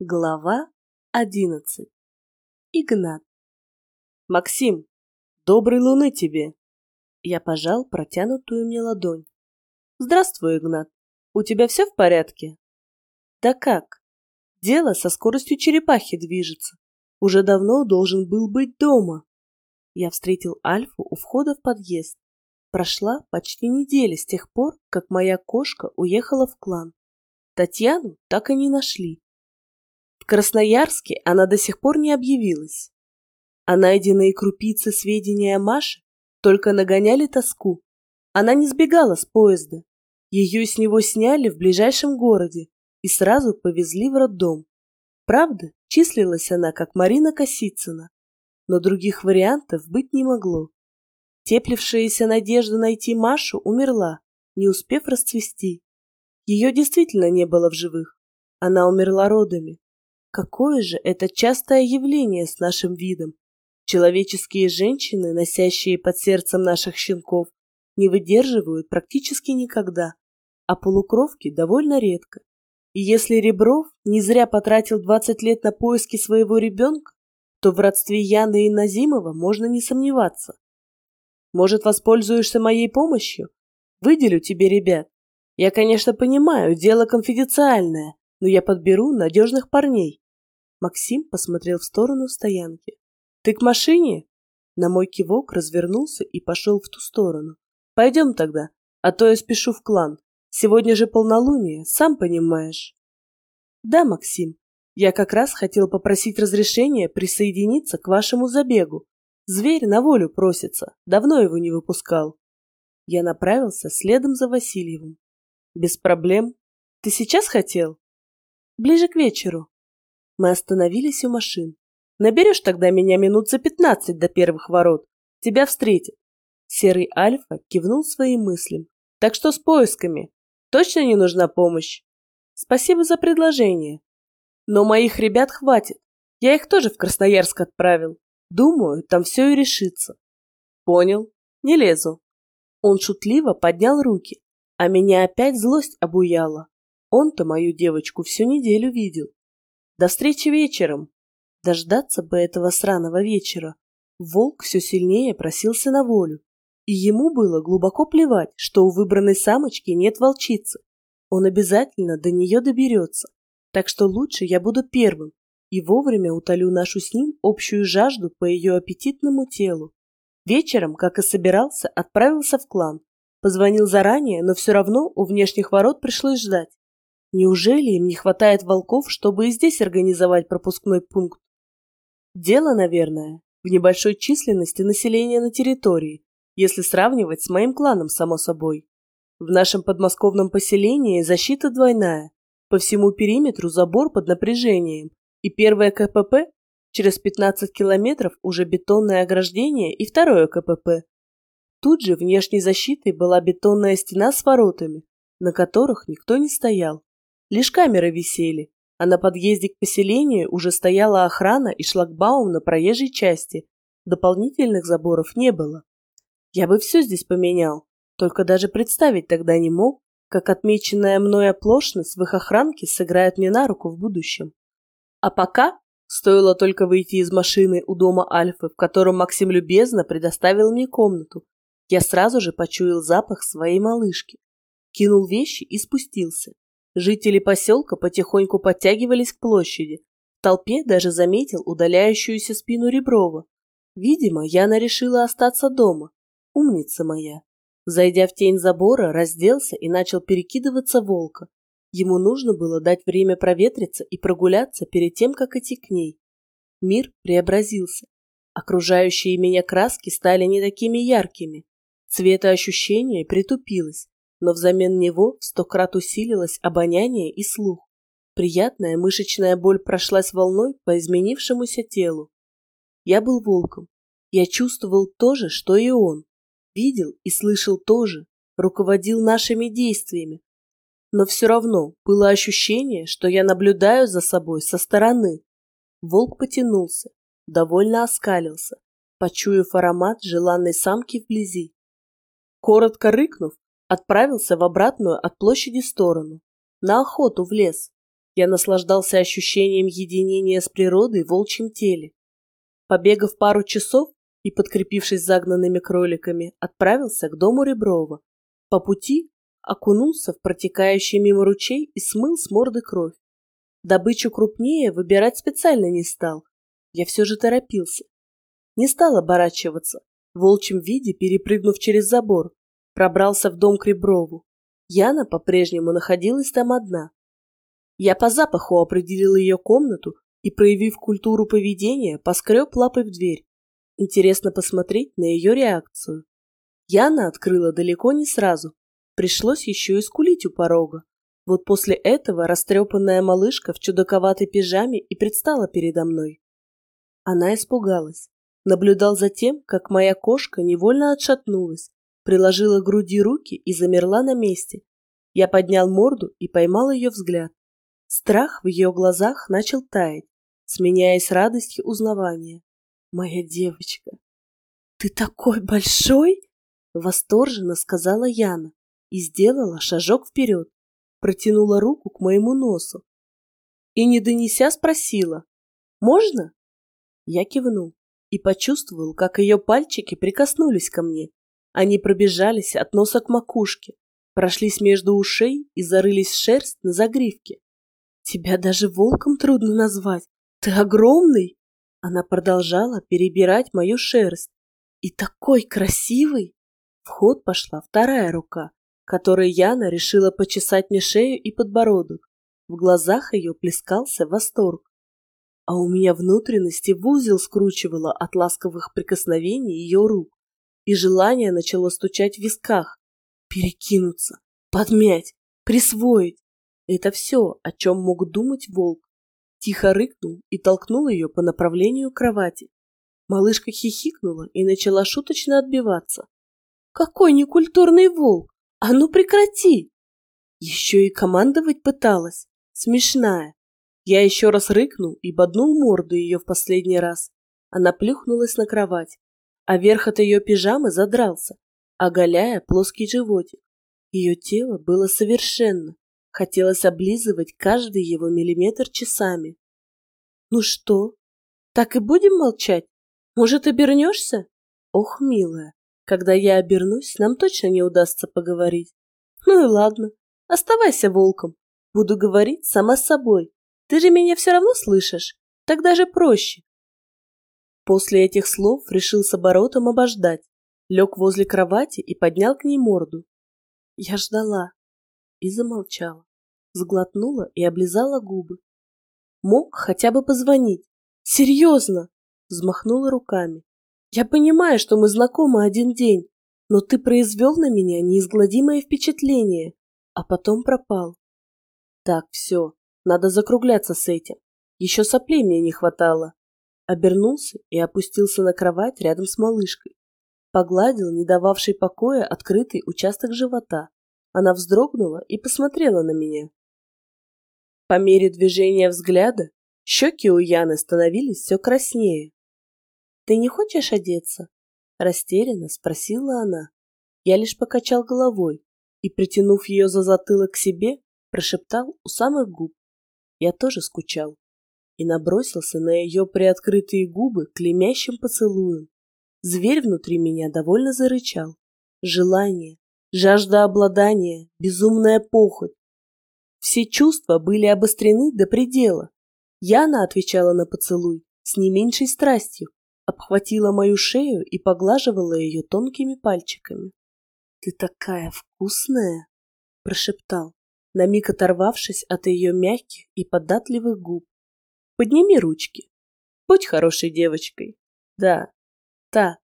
Глава одиннадцать. Игнат. Максим, доброй луны тебе. Я пожал протянутую мне ладонь. Здравствуй, Игнат. У тебя все в порядке? Да как? Дело со скоростью черепахи движется. Уже давно должен был быть дома. Я встретил Альфу у входа в подъезд. Прошла почти неделя с тех пор, как моя кошка уехала в клан. Татьяну так и не нашли. Красноярске она до сих пор не объявилась. А найденные крупицы сведения о Маше только нагоняли тоску. Она не сбегала с поезда. Ее с него сняли в ближайшем городе и сразу повезли в роддом. Правда, числилась она как Марина Косицына, но других вариантов быть не могло. Теплившаяся надежда найти Машу умерла, не успев расцвести. Ее действительно не было в живых. Она умерла родами. Какое же это частое явление с нашим видом? Человеческие женщины, носящие под сердцем наших щенков, не выдерживают практически никогда, а полукровки довольно редко. И если Ребров не зря потратил 20 лет на поиски своего ребенка, то в родстве Яны и Назимова можно не сомневаться. Может, воспользуешься моей помощью? Выделю тебе ребят. Я, конечно, понимаю, дело конфиденциальное, но я подберу надежных парней. Максим посмотрел в сторону стоянки. «Ты к машине?» На мой кивок развернулся и пошел в ту сторону. «Пойдем тогда, а то я спешу в клан. Сегодня же полнолуние, сам понимаешь». «Да, Максим, я как раз хотел попросить разрешения присоединиться к вашему забегу. Зверь на волю просится, давно его не выпускал». Я направился следом за Васильевым. «Без проблем. Ты сейчас хотел?» «Ближе к вечеру», мы остановились у машин. Наберешь тогда меня минут за пятнадцать до первых ворот. Тебя встретят. Серый Альфа кивнул своим мыслям. Так что с поисками? Точно не нужна помощь? Спасибо за предложение. Но моих ребят хватит. Я их тоже в Красноярск отправил. Думаю, там все и решится. Понял. Не лезу. Он шутливо поднял руки, а меня опять злость обуяла. Он-то мою девочку всю неделю видел. До встречи вечером. Дождаться бы этого сраного вечера. Волк все сильнее просился на волю. И ему было глубоко плевать, что у выбранной самочки нет волчицы. Он обязательно до нее доберется. Так что лучше я буду первым и вовремя утолю нашу с ним общую жажду по ее аппетитному телу. Вечером, как и собирался, отправился в клан. Позвонил заранее, но все равно у внешних ворот пришлось ждать. Неужели им не хватает волков, чтобы и здесь организовать пропускной пункт? Дело, наверное, в небольшой численности населения на территории, если сравнивать с моим кланом, само собой. В нашем подмосковном поселении защита двойная. По всему периметру забор под напряжением. И первое КПП, через 15 километров уже бетонное ограждение и второе КПП. Тут же внешней защитой была бетонная стена с воротами, на которых никто не стоял. Лишь камеры висели, а на подъезде к поселению уже стояла охрана и шлагбаум на проезжей части. Дополнительных заборов не было. Я бы все здесь поменял, только даже представить тогда не мог, как отмеченная мной оплошность в их охранке сыграет мне на руку в будущем. А пока стоило только выйти из машины у дома Альфы, в котором Максим любезно предоставил мне комнату, я сразу же почуял запах своей малышки, кинул вещи и спустился. Жители поселка потихоньку подтягивались к площади. В толпе даже заметил удаляющуюся спину Реброва. Видимо, Яна решила остаться дома. Умница моя. Зайдя в тень забора, разделся и начал перекидываться волка. Ему нужно было дать время проветриться и прогуляться перед тем, как идти к ней. Мир преобразился. Окружающие меня краски стали не такими яркими. Цветоощущение притупилось но взамен него сто крат усилилось обоняние и слух. Приятная мышечная боль прошлась волной по изменившемуся телу. Я был волком. Я чувствовал то же, что и он. Видел и слышал то же, руководил нашими действиями. Но все равно было ощущение, что я наблюдаю за собой со стороны. Волк потянулся, довольно оскалился, почуяв аромат желанной самки вблизи. Коротко рыкнув, отправился в обратную от площади сторону, на охоту в лес. Я наслаждался ощущением единения с природой в волчьем теле. Побегав пару часов и подкрепившись загнанными кроликами, отправился к дому Реброва. По пути окунулся в протекающий мимо ручей и смыл с морды кровь. Добычу крупнее выбирать специально не стал. Я все же торопился. Не стал оборачиваться, в волчьем виде перепрыгнув через забор, пробрался в дом к Реброву. Яна по-прежнему находилась там одна. Я по запаху определил ее комнату и, проявив культуру поведения, поскреб лапой в дверь. Интересно посмотреть на ее реакцию. Яна открыла далеко не сразу. Пришлось еще и скулить у порога. Вот после этого растрепанная малышка в чудаковатой пижаме и предстала передо мной. Она испугалась. Наблюдал за тем, как моя кошка невольно отшатнулась, приложила к груди руки и замерла на месте. Я поднял морду и поймал ее взгляд. Страх в ее глазах начал таять, сменяясь радостью узнавания. «Моя девочка!» «Ты такой большой!» — восторженно сказала Яна и сделала шажок вперед, протянула руку к моему носу и, не донеся, спросила «Можно?» Я кивнул и почувствовал, как ее пальчики прикоснулись ко мне. Они пробежались от носа к макушке, прошлись между ушей и зарылись в шерсть на загривке. Тебя даже волком трудно назвать. Ты огромный. Она продолжала перебирать мою шерсть. И такой красивый. В ход пошла вторая рука, которой Яна решила почесать мне шею и подбородок. В глазах ее плескался восторг. А у меня внутренности в узел скручивало от ласковых прикосновений ее рук. И желание начало стучать в висках. Перекинуться, подмять, присвоить. Это все, о чем мог думать волк. Тихо рыкнул и толкнул ее по направлению кровати. Малышка хихикнула и начала шуточно отбиваться. «Какой некультурный волк! А ну прекрати!» Еще и командовать пыталась. Смешная. Я еще раз рыкнул и боднул морду ее в последний раз. Она плюхнулась на кровать, а верх от ее пижамы задрался, оголяя плоский животик. Ее тело было совершенно, Хотелось облизывать каждый его миллиметр часами. «Ну что, так и будем молчать? Может, обернешься?» «Ох, милая, когда я обернусь, нам точно не удастся поговорить. Ну и ладно, оставайся волком. Буду говорить сама с собой. Ты же меня все равно слышишь. Так даже проще. После этих слов решил с оборотом обождать. Лег возле кровати и поднял к ней морду. Я ждала и замолчала сглотнула и облизала губы. Мог хотя бы позвонить. Серьезно! Взмахнула руками. Я понимаю, что мы знакомы один день, но ты произвел на меня неизгладимое впечатление, а потом пропал. Так, все, надо закругляться с этим. Еще соплей мне не хватало. Обернулся и опустился на кровать рядом с малышкой. Погладил не дававший покоя открытый участок живота. Она вздрогнула и посмотрела на меня. По мере движения взгляда щеки у Яны становились все краснее. «Ты не хочешь одеться?» – растерянно спросила она. Я лишь покачал головой и, притянув ее за затылок к себе, прошептал у самых губ. Я тоже скучал и набросился на ее приоткрытые губы клемящим поцелуем. Зверь внутри меня довольно зарычал. Желание, жажда обладания, безумная похоть, все чувства были обострены до предела. Яна отвечала на поцелуй с не меньшей страстью, обхватила мою шею и поглаживала ее тонкими пальчиками. «Ты такая вкусная!» – прошептал, на миг оторвавшись от ее мягких и податливых губ. «Подними ручки. Будь хорошей девочкой. Да, так».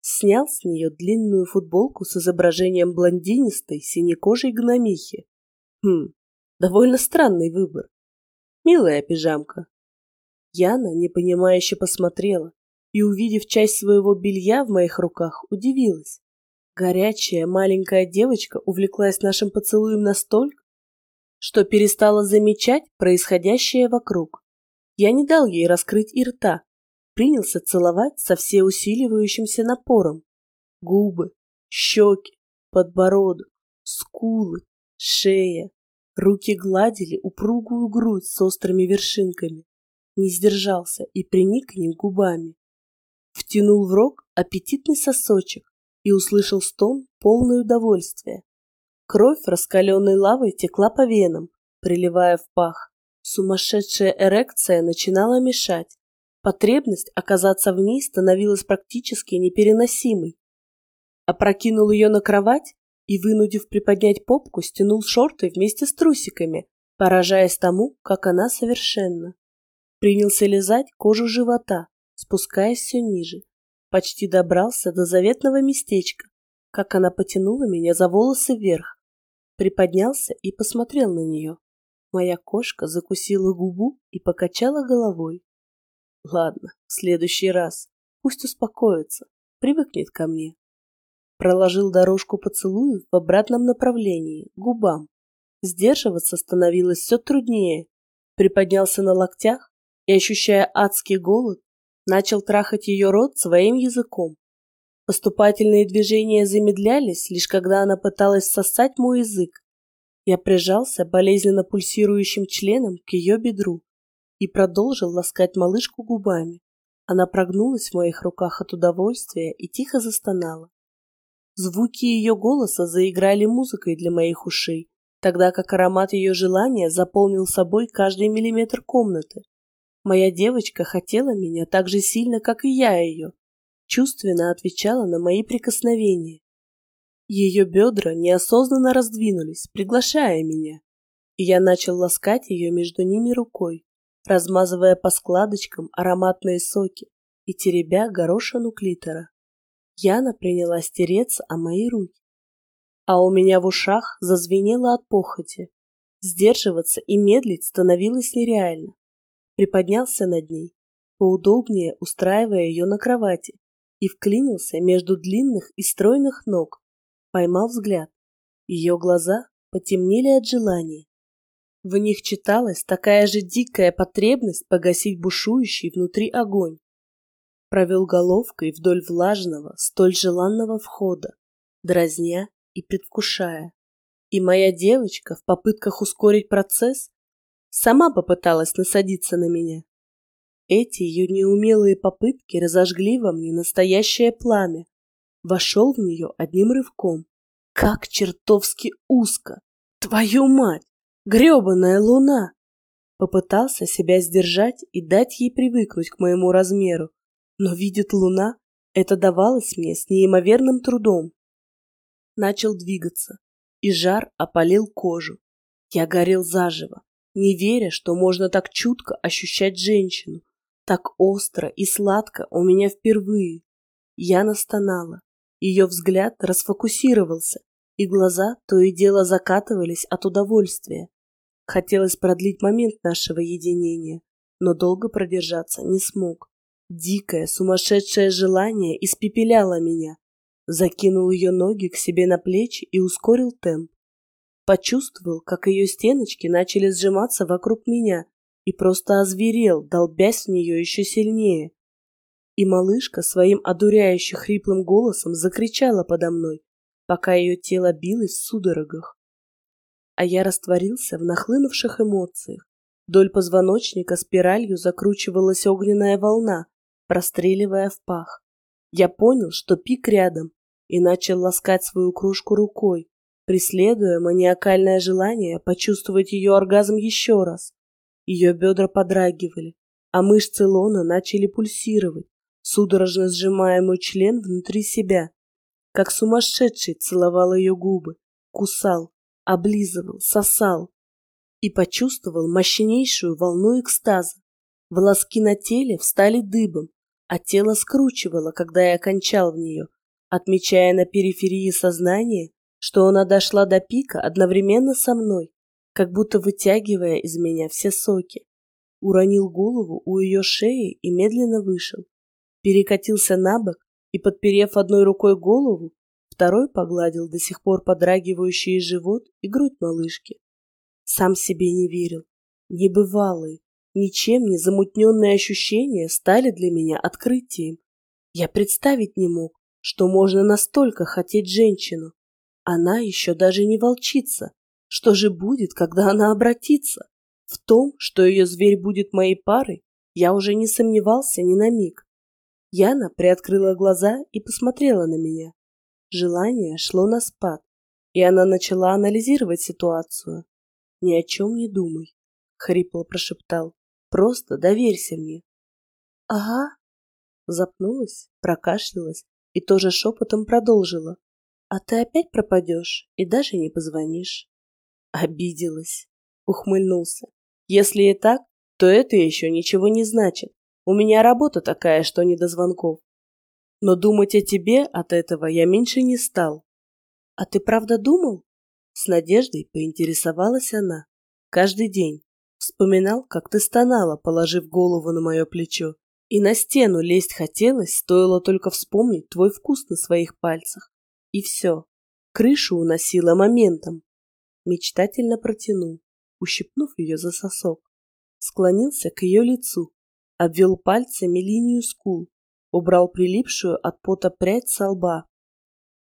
Снял с нее длинную футболку с изображением блондинистой синекожей гномихи. Хм, Довольно странный выбор. Милая пижамка. Яна непонимающе посмотрела и, увидев часть своего белья в моих руках, удивилась. Горячая маленькая девочка увлеклась нашим поцелуем настолько, что перестала замечать происходящее вокруг. Я не дал ей раскрыть и рта, принялся целовать со всеусиливающимся напором. Губы, щеки, подбородок, скулы, шея, Руки гладили упругую грудь с острыми вершинками. Не сдержался и приник к ним губами. Втянул в рог аппетитный сосочек и услышал стон, полный удовольствия. Кровь раскаленной лавой текла по венам, приливая в пах. Сумасшедшая эрекция начинала мешать. Потребность оказаться в ней становилась практически непереносимой. Опрокинул ее на кровать и, вынудив приподнять попку, стянул шорты вместе с трусиками, поражаясь тому, как она совершенна. Принялся лизать кожу живота, спускаясь все ниже. Почти добрался до заветного местечка, как она потянула меня за волосы вверх. Приподнялся и посмотрел на нее. Моя кошка закусила губу и покачала головой. Ладно, в следующий раз. Пусть успокоится, привыкнет ко мне. Проложил дорожку поцелуев в обратном направлении, губам. Сдерживаться становилось все труднее. Приподнялся на локтях и, ощущая адский голод, начал трахать ее рот своим языком. Поступательные движения замедлялись, лишь когда она пыталась сосать мой язык. Я прижался болезненно пульсирующим членом к ее бедру и продолжил ласкать малышку губами. Она прогнулась в моих руках от удовольствия и тихо застонала. Звуки ее голоса заиграли музыкой для моих ушей, тогда как аромат ее желания заполнил собой каждый миллиметр комнаты. Моя девочка хотела меня так же сильно, как и я ее, чувственно отвечала на мои прикосновения. Ее бедра неосознанно раздвинулись, приглашая меня, и я начал ласкать ее между ними рукой размазывая по складочкам ароматные соки и теребя горошину клитора. Яна принялась тереться о мои руки. А у меня в ушах зазвенело от похоти. Сдерживаться и медлить становилось нереально. Приподнялся над ней, поудобнее устраивая ее на кровати, и вклинился между длинных и стройных ног. Поймал взгляд. Ее глаза потемнели от желания. В них читалась такая же дикая потребность погасить бушующий внутри огонь. Провел головкой вдоль влажного, столь желанного входа, дразня и предвкушая. И моя девочка в попытках ускорить процесс сама попыталась насадиться на меня. Эти ее неумелые попытки разожгли во мне настоящее пламя. Вошел в нее одним рывком. Как чертовски узко! Твою мать! Гребаная луна! Попытался себя сдержать и дать ей привыкнуть к моему размеру, но видит луна, это давалось мне с неимоверным трудом. Начал двигаться, и жар опалил кожу. Я горел заживо, не веря, что можно так чутко ощущать женщину. Так остро и сладко у меня впервые. Я настонала. Ее взгляд расфокусировался, и глаза то и дело закатывались от удовольствия. Хотелось продлить момент нашего единения, но долго продержаться не смог. Дикое, сумасшедшее желание испепеляло меня. Закинул ее ноги к себе на плечи и ускорил темп. Почувствовал, как ее стеночки начали сжиматься вокруг меня и просто озверел, долбясь в нее еще сильнее. И малышка своим одуряюще хриплым голосом закричала подо мной, пока ее тело билось в судорогах а я растворился в нахлынувших эмоциях. Вдоль позвоночника спиралью закручивалась огненная волна, простреливая в пах. Я понял, что пик рядом, и начал ласкать свою кружку рукой, преследуя маниакальное желание почувствовать ее оргазм еще раз. Ее бедра подрагивали, а мышцы лона начали пульсировать, судорожно сжимая мой член внутри себя. Как сумасшедший целовал ее губы, кусал, облизывал, сосал и почувствовал мощнейшую волну экстаза. Волоски на теле встали дыбом, а тело скручивало, когда я кончал в нее, отмечая на периферии сознания, что она дошла до пика одновременно со мной, как будто вытягивая из меня все соки. Уронил голову у ее шеи и медленно вышел. Перекатился на бок и, подперев одной рукой голову, Второй погладил до сих пор подрагивающий живот и грудь малышки. Сам себе не верил. Небывалые, ничем не замутненные ощущения стали для меня открытием. Я представить не мог, что можно настолько хотеть женщину. Она еще даже не волчица, Что же будет, когда она обратится? В том, что ее зверь будет моей парой, я уже не сомневался ни на миг. Яна приоткрыла глаза и посмотрела на меня. Желание шло на спад, и она начала анализировать ситуацию. «Ни о чем не думай», — хрипло прошептал. «Просто доверься мне». «Ага». Запнулась, прокашлялась и тоже шепотом продолжила. «А ты опять пропадешь и даже не позвонишь». Обиделась, ухмыльнулся. «Если и так, то это еще ничего не значит. У меня работа такая, что не до звонков. Но думать о тебе от этого я меньше не стал. А ты правда думал? С надеждой поинтересовалась она. Каждый день. Вспоминал, как ты стонала, положив голову на мое плечо. И на стену лезть хотелось, стоило только вспомнить твой вкус на своих пальцах. И все. Крышу уносила моментом. Мечтательно протянул, ущипнув ее за сосок. Склонился к ее лицу, обвел пальцами линию скул, убрал прилипшую от пота прядь со лба.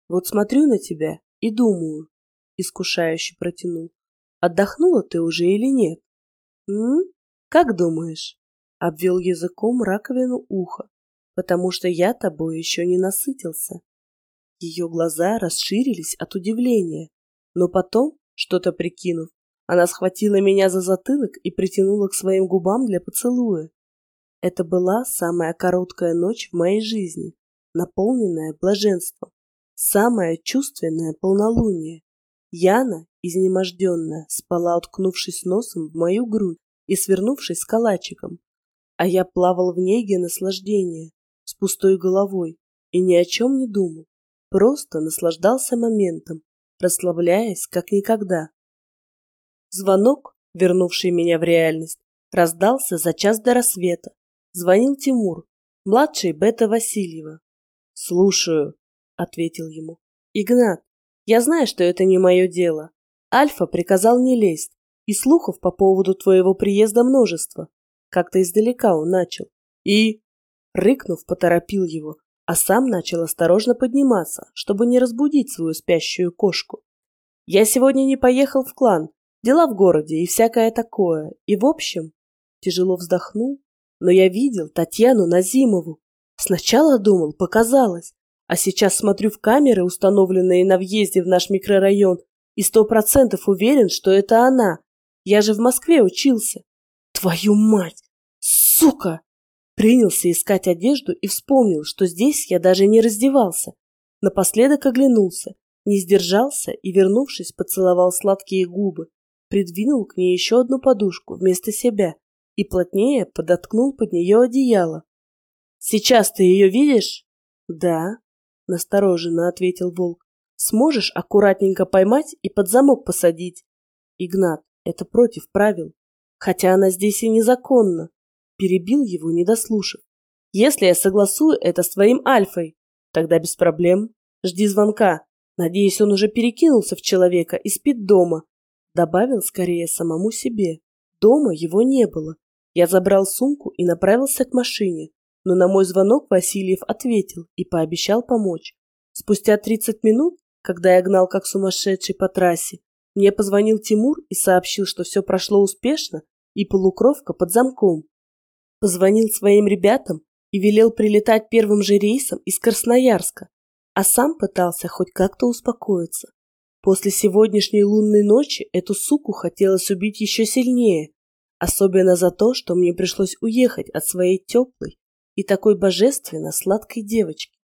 Вот смотрю на тебя и думаю, искушающе протянул, отдохнула ты уже или нет? М? Как думаешь? Обвел языком раковину уха, потому что я тобой еще не насытился. Ее глаза расширились от удивления, но потом, что-то прикинув, она схватила меня за затылок и притянула к своим губам для поцелуя. Это была самая короткая ночь в моей жизни, наполненная блаженством, самое чувственное полнолуние. Яна, изнеможденная, спала, уткнувшись носом в мою грудь и свернувшись с калачиком, а я плавал в неге наслаждения, с пустой головой, и ни о чем не думал, просто наслаждался моментом, расслабляясь как никогда. Звонок, вернувший меня в реальность, раздался за час до рассвета, Звонил Тимур, младший Бета Васильева. «Слушаю», — ответил ему. «Игнат, я знаю, что это не мое дело. Альфа приказал не лезть, и слухов по поводу твоего приезда множество. Как-то издалека он начал. И...» Рыкнув, поторопил его, а сам начал осторожно подниматься, чтобы не разбудить свою спящую кошку. «Я сегодня не поехал в клан, дела в городе и всякое такое, и в общем...» Тяжело вздохнул но я видел Татьяну Назимову. Сначала думал, показалось, а сейчас смотрю в камеры, установленные на въезде в наш микрорайон, и сто процентов уверен, что это она. Я же в Москве учился. Твою мать! Сука! Принялся искать одежду и вспомнил, что здесь я даже не раздевался. Напоследок оглянулся, не сдержался и, вернувшись, поцеловал сладкие губы. Придвинул к ней еще одну подушку вместо себя и плотнее подоткнул под нее одеяло. «Сейчас ты ее видишь?» «Да», — настороженно ответил волк. «Сможешь аккуратненько поймать и под замок посадить?» «Игнат, это против правил. Хотя она здесь и незаконна». Перебил его, не дослушав. «Если я согласую это с твоим Альфой, тогда без проблем. Жди звонка. Надеюсь, он уже перекинулся в человека и спит дома». Добавил скорее самому себе. Дома его не было. Я забрал сумку и направился к машине, но на мой звонок Васильев ответил и пообещал помочь. Спустя 30 минут, когда я гнал как сумасшедший по трассе, мне позвонил Тимур и сообщил, что все прошло успешно и полукровка под замком. Позвонил своим ребятам и велел прилетать первым же рейсом из Красноярска, а сам пытался хоть как-то успокоиться. После сегодняшней лунной ночи эту суку хотелось убить еще сильнее, Особенно за то, что мне пришлось уехать от своей теплой и такой божественно сладкой девочки.